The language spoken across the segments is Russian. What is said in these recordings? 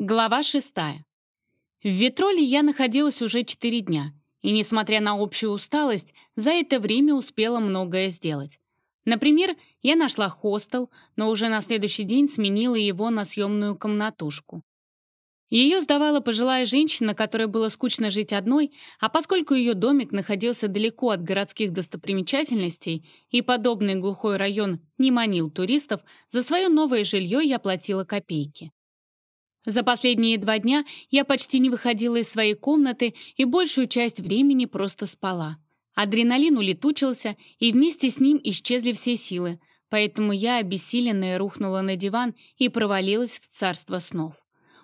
Глава шестая. В Ветроле я находилась уже четыре дня, и, несмотря на общую усталость, за это время успела многое сделать. Например, я нашла хостел, но уже на следующий день сменила его на съемную комнатушку. Ее сдавала пожилая женщина, которой было скучно жить одной, а поскольку ее домик находился далеко от городских достопримечательностей и подобный глухой район не манил туристов, за свое новое жилье я платила копейки. За последние два дня я почти не выходила из своей комнаты и большую часть времени просто спала. Адреналин улетучился, и вместе с ним исчезли все силы, поэтому я, обессиленная, рухнула на диван и провалилась в царство снов.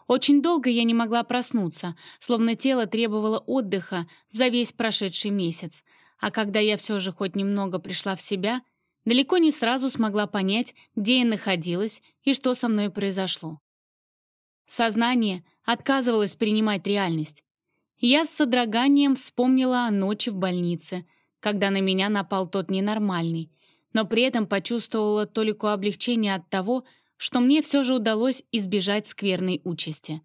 Очень долго я не могла проснуться, словно тело требовало отдыха за весь прошедший месяц, а когда я все же хоть немного пришла в себя, далеко не сразу смогла понять, где я находилась и что со мной произошло. Сознание отказывалось принимать реальность. Я с содроганием вспомнила о ночи в больнице, когда на меня напал тот ненормальный, но при этом почувствовала толику облегчения от того, что мне все же удалось избежать скверной участи.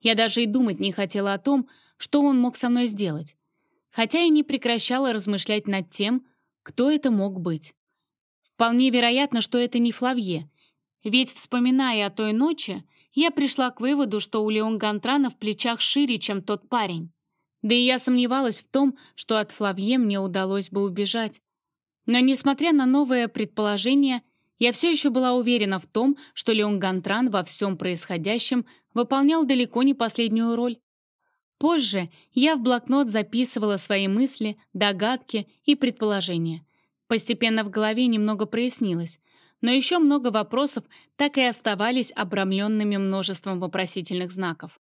Я даже и думать не хотела о том, что он мог со мной сделать, хотя и не прекращала размышлять над тем, кто это мог быть. Вполне вероятно, что это не Флавье, ведь, вспоминая о той ночи, я пришла к выводу, что у Леон Гантрана в плечах шире, чем тот парень. Да и я сомневалась в том, что от Флавье мне удалось бы убежать. Но, несмотря на новое предположение, я все еще была уверена в том, что Леон Гантран во всем происходящем выполнял далеко не последнюю роль. Позже я в блокнот записывала свои мысли, догадки и предположения. Постепенно в голове немного прояснилось — но еще много вопросов так и оставались обрамленными множеством вопросительных знаков.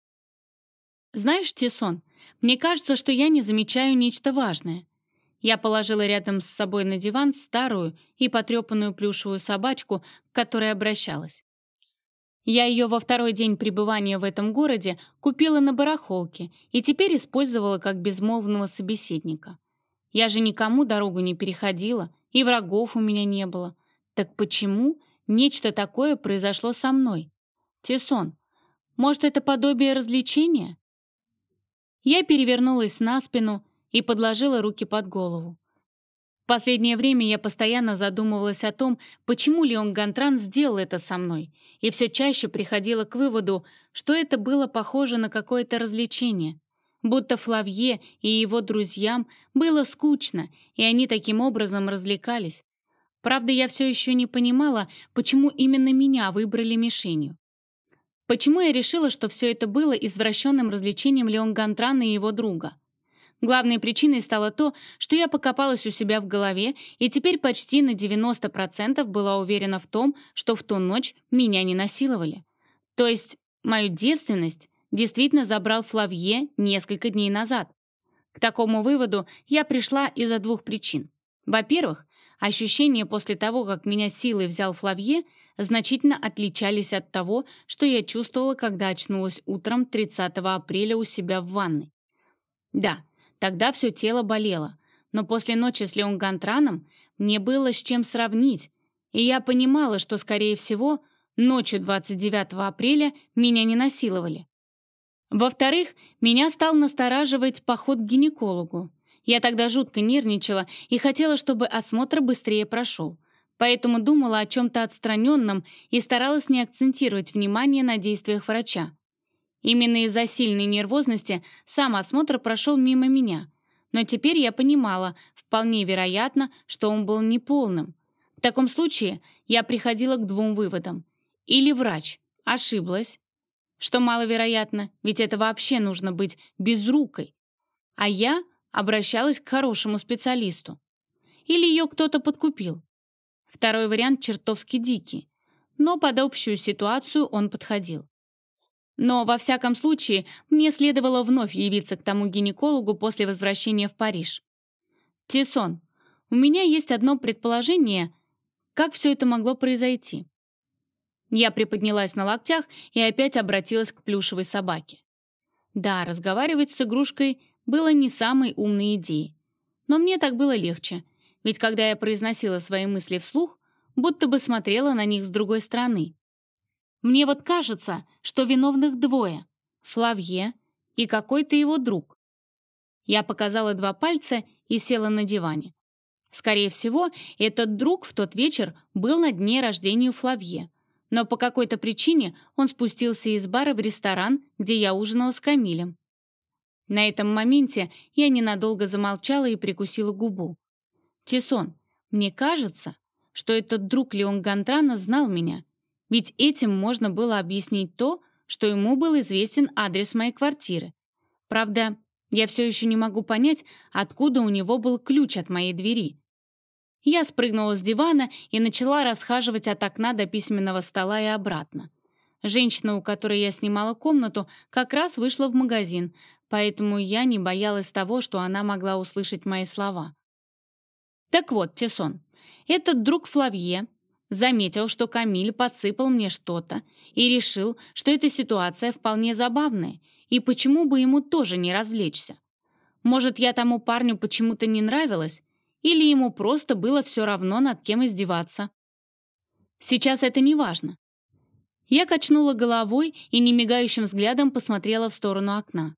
«Знаешь, Тисон, мне кажется, что я не замечаю нечто важное». Я положила рядом с собой на диван старую и потрепанную плюшевую собачку, к которой обращалась. Я ее во второй день пребывания в этом городе купила на барахолке и теперь использовала как безмолвного собеседника. Я же никому дорогу не переходила, и врагов у меня не было. Так почему нечто такое произошло со мной? Тесон, может, это подобие развлечения? Я перевернулась на спину и подложила руки под голову. В последнее время я постоянно задумывалась о том, почему Леон Гантран сделал это со мной, и все чаще приходила к выводу, что это было похоже на какое-то развлечение, будто Флавье и его друзьям было скучно, и они таким образом развлекались. Правда, я все еще не понимала, почему именно меня выбрали мишенью. Почему я решила, что все это было извращенным развлечением Леон Гантрана и его друга? Главной причиной стало то, что я покопалась у себя в голове и теперь почти на 90% была уверена в том, что в ту ночь меня не насиловали. То есть мою девственность действительно забрал Флавье несколько дней назад. К такому выводу я пришла из-за двух причин. Во-первых, Ощущения после того, как меня силой взял Флавье, значительно отличались от того, что я чувствовала, когда очнулась утром 30 апреля у себя в ванной. Да, тогда все тело болело, но после ночи с Леон Гантраном мне было с чем сравнить, и я понимала, что, скорее всего, ночью 29 апреля меня не насиловали. Во-вторых, меня стал настораживать поход к гинекологу. Я тогда жутко нервничала и хотела, чтобы осмотр быстрее прошел. Поэтому думала о чем-то отстраненном и старалась не акцентировать внимание на действиях врача. Именно из-за сильной нервозности сам осмотр прошел мимо меня. Но теперь я понимала, вполне вероятно, что он был неполным. В таком случае я приходила к двум выводам. Или врач ошиблась, что маловероятно, ведь это вообще нужно быть безрукой. А я обращалась к хорошему специалисту. Или ее кто-то подкупил. Второй вариант чертовски дикий, но под общую ситуацию он подходил. Но, во всяком случае, мне следовало вновь явиться к тому гинекологу после возвращения в Париж. «Тисон, у меня есть одно предположение, как все это могло произойти». Я приподнялась на локтях и опять обратилась к плюшевой собаке. Да, разговаривать с игрушкой было не самой умной идеей. Но мне так было легче, ведь когда я произносила свои мысли вслух, будто бы смотрела на них с другой стороны. Мне вот кажется, что виновных двое — Флавье и какой-то его друг. Я показала два пальца и села на диване. Скорее всего, этот друг в тот вечер был на дне рождения Флавье, но по какой-то причине он спустился из бара в ресторан, где я ужинала с Камилем. На этом моменте я ненадолго замолчала и прикусила губу. «Тисон, мне кажется, что этот друг Леон Гантрана знал меня, ведь этим можно было объяснить то, что ему был известен адрес моей квартиры. Правда, я все еще не могу понять, откуда у него был ключ от моей двери. Я спрыгнула с дивана и начала расхаживать от окна до письменного стола и обратно. Женщина, у которой я снимала комнату, как раз вышла в магазин, поэтому я не боялась того, что она могла услышать мои слова. Так вот, Тесон, этот друг Флавье заметил, что Камиль подсыпал мне что-то и решил, что эта ситуация вполне забавная, и почему бы ему тоже не развлечься. Может, я тому парню почему-то не нравилась, или ему просто было все равно, над кем издеваться. Сейчас это не важно. Я качнула головой и немигающим взглядом посмотрела в сторону окна.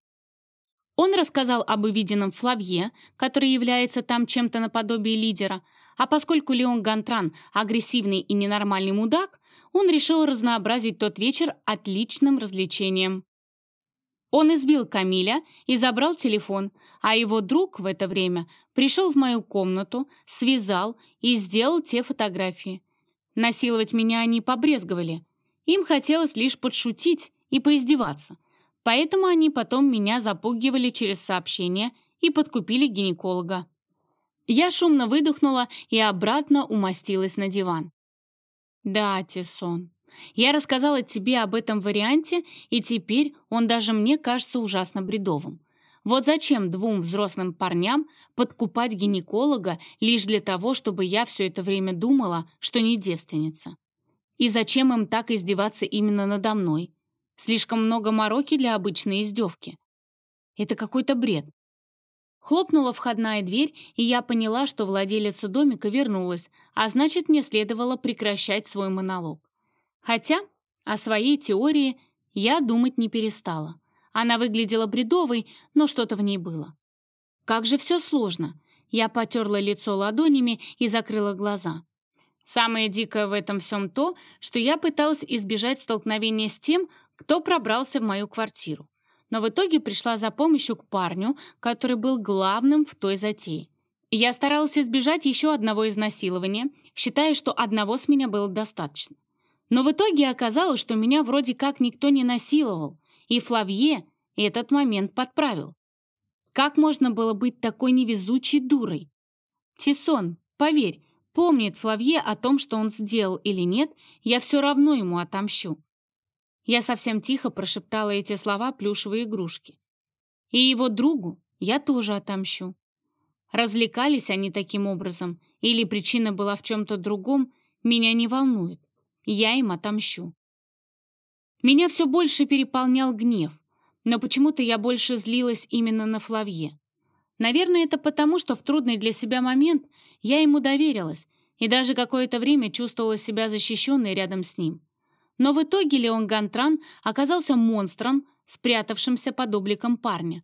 Он рассказал об увиденном Флавье, который является там чем-то наподобие лидера, а поскольку Леон Гантран агрессивный и ненормальный мудак, он решил разнообразить тот вечер отличным развлечением. Он избил Камиля и забрал телефон, а его друг в это время пришел в мою комнату, связал и сделал те фотографии. Насиловать меня они побрезговали. Им хотелось лишь подшутить и поиздеваться. Поэтому они потом меня запугивали через сообщения и подкупили гинеколога. Я шумно выдохнула и обратно умостилась на диван. «Да, Тессон, я рассказала тебе об этом варианте, и теперь он даже мне кажется ужасно бредовым. Вот зачем двум взрослым парням подкупать гинеколога лишь для того, чтобы я все это время думала, что не девственница? И зачем им так издеваться именно надо мной? Слишком много мороки для обычной издевки. Это какой-то бред. Хлопнула входная дверь, и я поняла, что владелица домика вернулась, а значит, мне следовало прекращать свой монолог. Хотя о своей теории я думать не перестала. Она выглядела бредовой, но что-то в ней было. Как же все сложно. Я потерла лицо ладонями и закрыла глаза. Самое дикое в этом всем то, что я пыталась избежать столкновения с тем, кто пробрался в мою квартиру. Но в итоге пришла за помощью к парню, который был главным в той затее. Я старалась избежать еще одного изнасилования, считая, что одного с меня было достаточно. Но в итоге оказалось, что меня вроде как никто не насиловал, и Флавье этот момент подправил. Как можно было быть такой невезучей дурой? Тисон, поверь, помнит Флавье о том, что он сделал или нет, я все равно ему отомщу. Я совсем тихо прошептала эти слова плюшевой игрушки. И его другу я тоже отомщу. Развлекались они таким образом, или причина была в чем-то другом, меня не волнует. Я им отомщу. Меня все больше переполнял гнев, но почему-то я больше злилась именно на Флавье. Наверное, это потому, что в трудный для себя момент я ему доверилась и даже какое-то время чувствовала себя защищенной рядом с ним. Но в итоге Леон Гантран оказался монстром, спрятавшимся под обликом парня.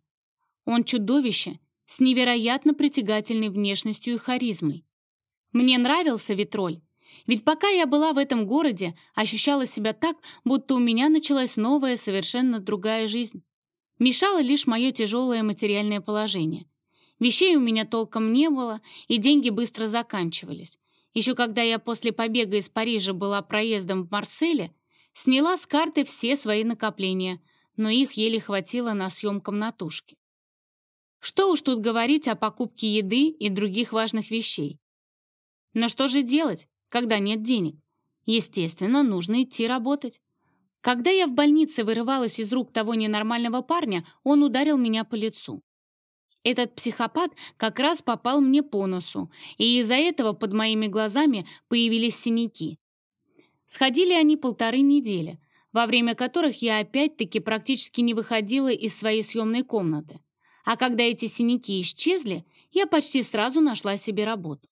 Он чудовище с невероятно притягательной внешностью и харизмой. Мне нравился Витроль, ведь пока я была в этом городе, ощущала себя так, будто у меня началась новая, совершенно другая жизнь. Мешало лишь мое тяжелое материальное положение. Вещей у меня толком не было, и деньги быстро заканчивались. Еще когда я после побега из Парижа была проездом в Марселе, сняла с карты все свои накопления, но их еле хватило на съем комнатушки. Что уж тут говорить о покупке еды и других важных вещей. Но что же делать? когда нет денег. Естественно, нужно идти работать. Когда я в больнице вырывалась из рук того ненормального парня, он ударил меня по лицу. Этот психопат как раз попал мне по носу, и из-за этого под моими глазами появились синяки. Сходили они полторы недели, во время которых я опять-таки практически не выходила из своей съемной комнаты. А когда эти синяки исчезли, я почти сразу нашла себе работу.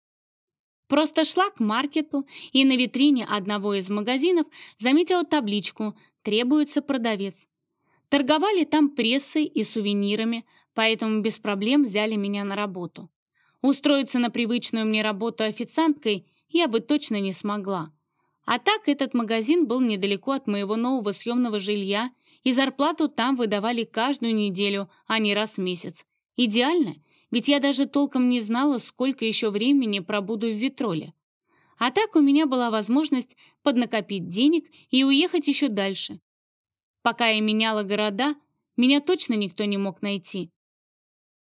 Просто шла к маркету и на витрине одного из магазинов заметила табличку «Требуется продавец». Торговали там прессой и сувенирами, поэтому без проблем взяли меня на работу. Устроиться на привычную мне работу официанткой я бы точно не смогла. А так этот магазин был недалеко от моего нового съемного жилья, и зарплату там выдавали каждую неделю, а не раз в месяц. Идеально, ведь я даже толком не знала, сколько еще времени пробуду в Витроле. А так у меня была возможность поднакопить денег и уехать еще дальше. Пока я меняла города, меня точно никто не мог найти.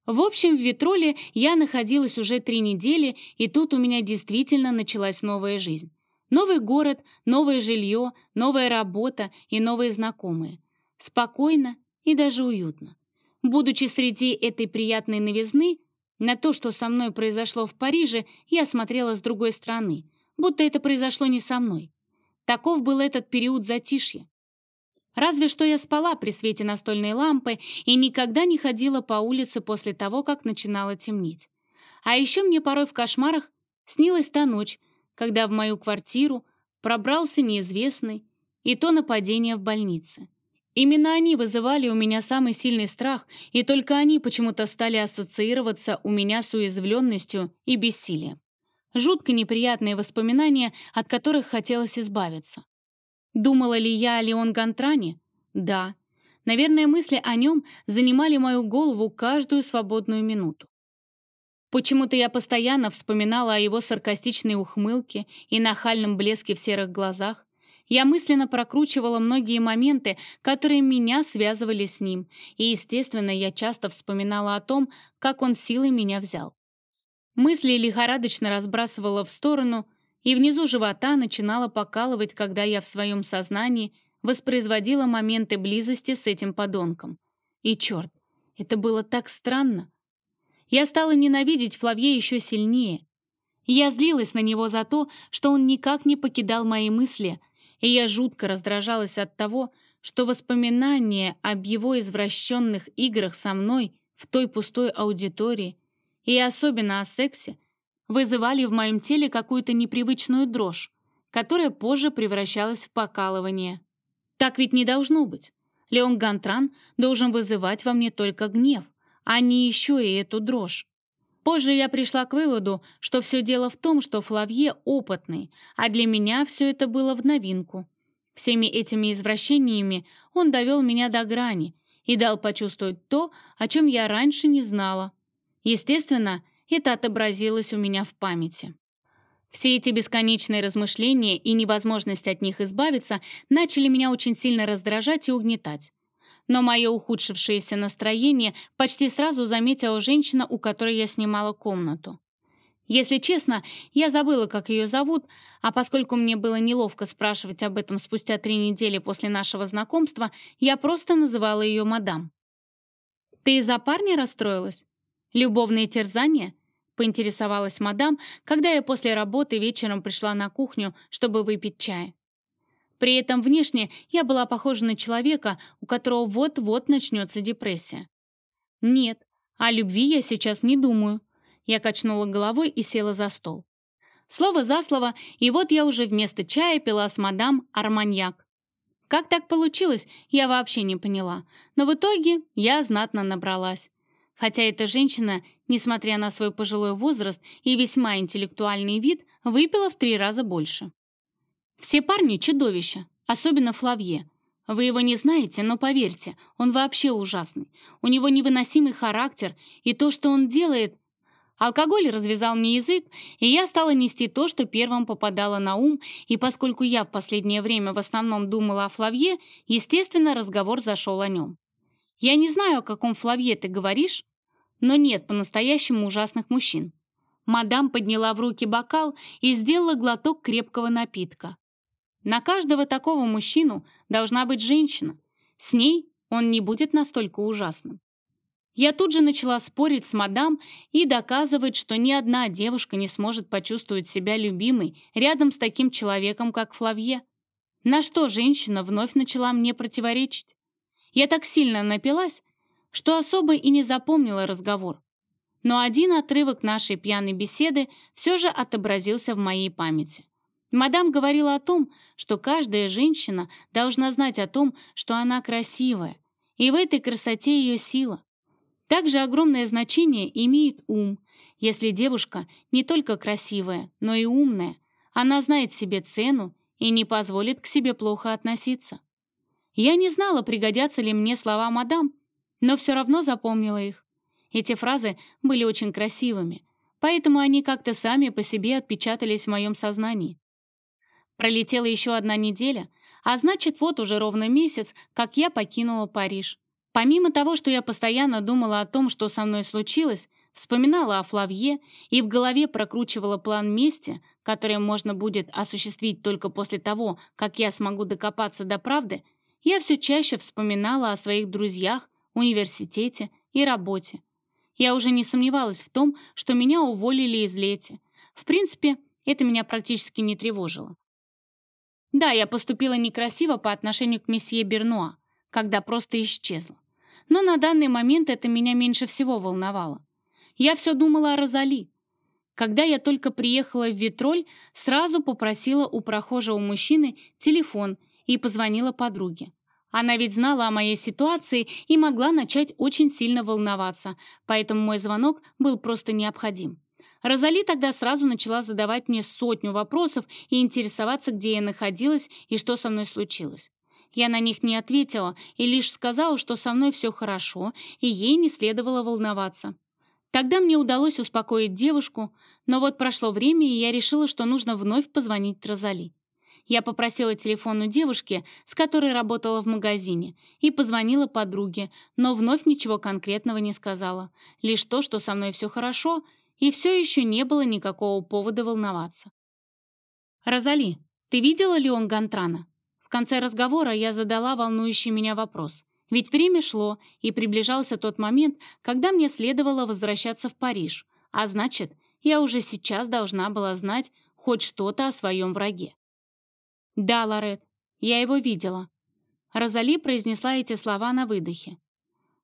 В общем, в Витроле я находилась уже три недели, и тут у меня действительно началась новая жизнь. Новый город, новое жилье, новая работа и новые знакомые. Спокойно и даже уютно. Будучи среди этой приятной новизны, на то, что со мной произошло в Париже, я смотрела с другой стороны, будто это произошло не со мной. Таков был этот период затишья. Разве что я спала при свете настольной лампы и никогда не ходила по улице после того, как начинало темнеть. А еще мне порой в кошмарах снилась та ночь, когда в мою квартиру пробрался неизвестный, и то нападение в больнице. Именно они вызывали у меня самый сильный страх, и только они почему-то стали ассоциироваться у меня с уязвленностью и бессилием. Жутко неприятные воспоминания, от которых хотелось избавиться. Думала ли я о Леон Гантране? Да. Наверное, мысли о нем занимали мою голову каждую свободную минуту. Почему-то я постоянно вспоминала о его саркастичной ухмылке и нахальном блеске в серых глазах. Я мысленно прокручивала многие моменты, которые меня связывали с ним, и, естественно, я часто вспоминала о том, как он силой меня взял. Мысли лихорадочно разбрасывала в сторону, и внизу живота начинала покалывать, когда я в своем сознании воспроизводила моменты близости с этим подонком. И черт, это было так странно. Я стала ненавидеть Флавье еще сильнее. Я злилась на него за то, что он никак не покидал мои мысли, и я жутко раздражалась от того, что воспоминания об его извращенных играх со мной в той пустой аудитории и особенно о сексе вызывали в моем теле какую-то непривычную дрожь, которая позже превращалась в покалывание. Так ведь не должно быть. Леон Гантран должен вызывать во мне только гнев, а не еще и эту дрожь. Позже я пришла к выводу, что все дело в том, что Флавье опытный, а для меня все это было в новинку. Всеми этими извращениями он довел меня до грани и дал почувствовать то, о чем я раньше не знала. Естественно, это отобразилось у меня в памяти. Все эти бесконечные размышления и невозможность от них избавиться начали меня очень сильно раздражать и угнетать. Но мое ухудшившееся настроение почти сразу заметила женщина, у которой я снимала комнату. Если честно, я забыла, как ее зовут, а поскольку мне было неловко спрашивать об этом спустя три недели после нашего знакомства, я просто называла ее мадам. «Ты из-за парня расстроилась?» «Любовные терзания?» — поинтересовалась мадам, когда я после работы вечером пришла на кухню, чтобы выпить чай. При этом внешне я была похожа на человека, у которого вот-вот начнется депрессия. «Нет, о любви я сейчас не думаю». Я качнула головой и села за стол. Слово за слово, и вот я уже вместо чая пила с мадам арманьяк. Как так получилось, я вообще не поняла, но в итоге я знатно набралась хотя эта женщина, несмотря на свой пожилой возраст и весьма интеллектуальный вид, выпила в три раза больше. Все парни — чудовища, особенно Флавье. Вы его не знаете, но поверьте, он вообще ужасный. У него невыносимый характер, и то, что он делает... Алкоголь развязал мне язык, и я стала нести то, что первым попадало на ум, и поскольку я в последнее время в основном думала о Флавье, естественно, разговор зашел о нем. Я не знаю, о каком Флавье ты говоришь, но нет по-настоящему ужасных мужчин. Мадам подняла в руки бокал и сделала глоток крепкого напитка. На каждого такого мужчину должна быть женщина. С ней он не будет настолько ужасным. Я тут же начала спорить с мадам и доказывать, что ни одна девушка не сможет почувствовать себя любимой рядом с таким человеком, как Флавье. На что женщина вновь начала мне противоречить. Я так сильно напилась, что особо и не запомнила разговор. Но один отрывок нашей пьяной беседы все же отобразился в моей памяти. Мадам говорила о том, что каждая женщина должна знать о том, что она красивая, и в этой красоте ее сила. Также огромное значение имеет ум. Если девушка не только красивая, но и умная, она знает себе цену и не позволит к себе плохо относиться. Я не знала, пригодятся ли мне слова мадам, но все равно запомнила их. Эти фразы были очень красивыми, поэтому они как-то сами по себе отпечатались в моем сознании. Пролетела еще одна неделя, а значит, вот уже ровно месяц, как я покинула Париж. Помимо того, что я постоянно думала о том, что со мной случилось, вспоминала о Флавье и в голове прокручивала план мести, который можно будет осуществить только после того, как я смогу докопаться до правды, я все чаще вспоминала о своих друзьях, университете и работе. Я уже не сомневалась в том, что меня уволили из Лети. В принципе, это меня практически не тревожило. Да, я поступила некрасиво по отношению к месье Бернуа, когда просто исчезла. Но на данный момент это меня меньше всего волновало. Я все думала о Розали. Когда я только приехала в Витроль, сразу попросила у прохожего мужчины телефон и позвонила подруге. Она ведь знала о моей ситуации и могла начать очень сильно волноваться, поэтому мой звонок был просто необходим. Розали тогда сразу начала задавать мне сотню вопросов и интересоваться, где я находилась и что со мной случилось. Я на них не ответила и лишь сказала, что со мной все хорошо, и ей не следовало волноваться. Тогда мне удалось успокоить девушку, но вот прошло время, и я решила, что нужно вновь позвонить Розали. Я попросила телефон у девушки, с которой работала в магазине, и позвонила подруге, но вновь ничего конкретного не сказала. Лишь то, что со мной все хорошо, и все еще не было никакого повода волноваться. «Розали, ты видела Леон Гантрана?» В конце разговора я задала волнующий меня вопрос. Ведь время шло, и приближался тот момент, когда мне следовало возвращаться в Париж, а значит, я уже сейчас должна была знать хоть что-то о своем враге. «Да, Лорет, я его видела». Розали произнесла эти слова на выдохе.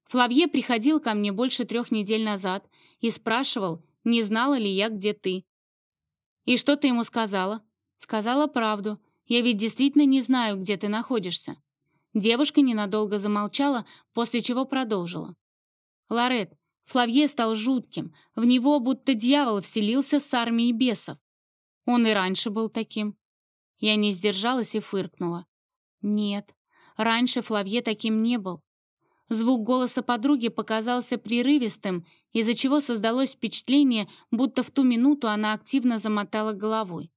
Флавье приходил ко мне больше трех недель назад и спрашивал, не знала ли я, где ты. «И что ты ему сказала?» «Сказала правду. Я ведь действительно не знаю, где ты находишься». Девушка ненадолго замолчала, после чего продолжила. «Лорет, Флавье стал жутким. В него будто дьявол вселился с армией бесов. Он и раньше был таким». Я не сдержалась и фыркнула. «Нет, раньше Флавье таким не был. Звук голоса подруги показался прерывистым, из-за чего создалось впечатление, будто в ту минуту она активно замотала головой.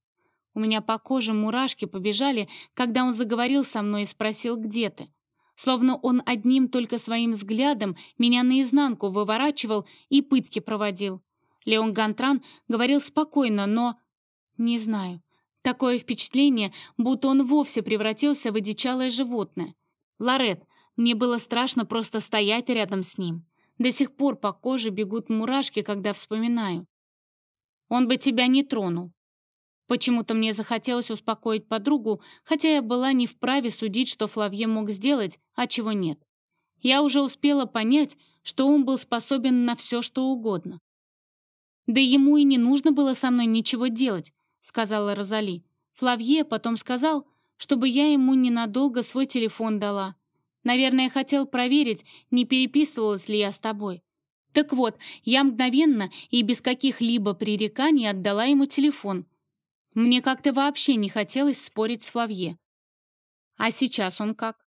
У меня по коже мурашки побежали, когда он заговорил со мной и спросил, где ты. Словно он одним только своим взглядом меня наизнанку выворачивал и пытки проводил. Леон Гантран говорил спокойно, но... Не знаю. Такое впечатление, будто он вовсе превратился в одичалое животное. Ларет, мне было страшно просто стоять рядом с ним. До сих пор по коже бегут мурашки, когда вспоминаю. Он бы тебя не тронул. Почему-то мне захотелось успокоить подругу, хотя я была не вправе судить, что Флавье мог сделать, а чего нет. Я уже успела понять, что он был способен на все, что угодно. «Да ему и не нужно было со мной ничего делать», — сказала Розали. Флавье потом сказал, чтобы я ему ненадолго свой телефон дала. Наверное, хотел проверить, не переписывалась ли я с тобой. Так вот, я мгновенно и без каких-либо пререканий отдала ему телефон. Мне как-то вообще не хотелось спорить с Флавье. А сейчас он как?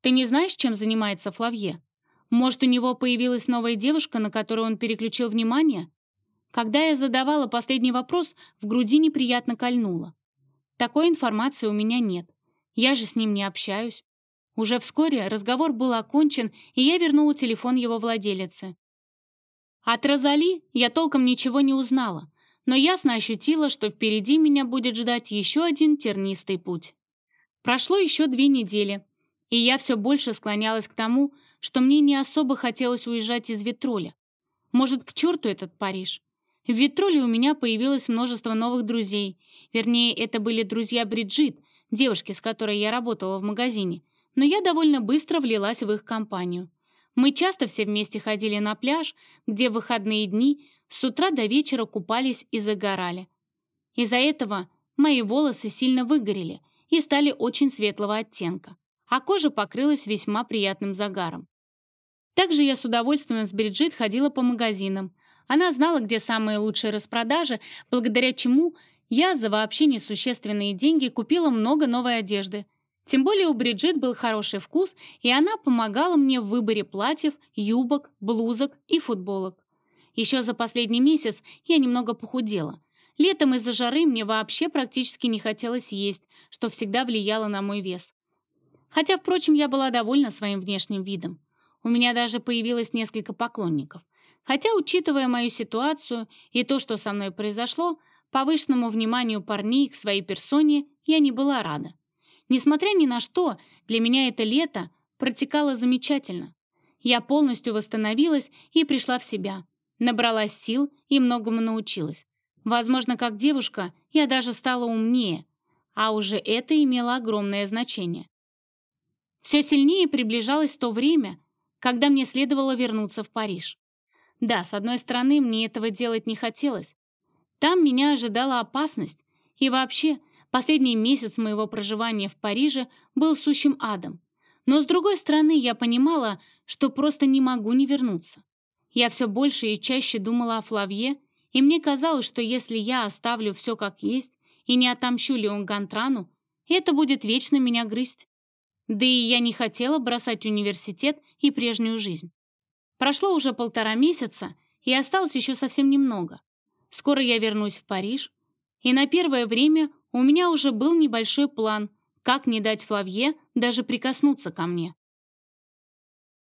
Ты не знаешь, чем занимается Флавье? Может, у него появилась новая девушка, на которую он переключил внимание? Когда я задавала последний вопрос, в груди неприятно кольнуло. Такой информации у меня нет. Я же с ним не общаюсь. Уже вскоре разговор был окончен, и я вернула телефон его владелице. От Розали я толком ничего не узнала, но ясно ощутила, что впереди меня будет ждать еще один тернистый путь. Прошло еще две недели, и я все больше склонялась к тому, что мне не особо хотелось уезжать из Витроля. Может, к черту этот Париж? В Витроле у меня появилось множество новых друзей. Вернее, это были друзья Бриджит, девушки, с которой я работала в магазине, но я довольно быстро влилась в их компанию. Мы часто все вместе ходили на пляж, где в выходные дни с утра до вечера купались и загорали. Из-за этого мои волосы сильно выгорели и стали очень светлого оттенка, а кожа покрылась весьма приятным загаром. Также я с удовольствием с Бриджит ходила по магазинам. Она знала, где самые лучшие распродажи, благодаря чему я за вообще несущественные деньги купила много новой одежды. Тем более у Бриджит был хороший вкус, и она помогала мне в выборе платьев, юбок, блузок и футболок. Еще за последний месяц я немного похудела. Летом из-за жары мне вообще практически не хотелось есть, что всегда влияло на мой вес. Хотя, впрочем, я была довольна своим внешним видом. У меня даже появилось несколько поклонников. Хотя, учитывая мою ситуацию и то, что со мной произошло, повышенному вниманию парней к своей персоне я не была рада. Несмотря ни на что, для меня это лето протекало замечательно. Я полностью восстановилась и пришла в себя. Набралась сил и многому научилась. Возможно, как девушка я даже стала умнее, а уже это имело огромное значение. Все сильнее приближалось то время, когда мне следовало вернуться в Париж. Да, с одной стороны, мне этого делать не хотелось. Там меня ожидала опасность, и вообще, последний месяц моего проживания в Париже был сущим адом. Но с другой стороны, я понимала, что просто не могу не вернуться. Я все больше и чаще думала о Флавье, и мне казалось, что если я оставлю все как есть и не отомщу Леон Гантрану, это будет вечно меня грызть. Да и я не хотела бросать университет и прежнюю жизнь. Прошло уже полтора месяца, и осталось еще совсем немного. Скоро я вернусь в Париж, и на первое время у меня уже был небольшой план, как не дать Флавье даже прикоснуться ко мне.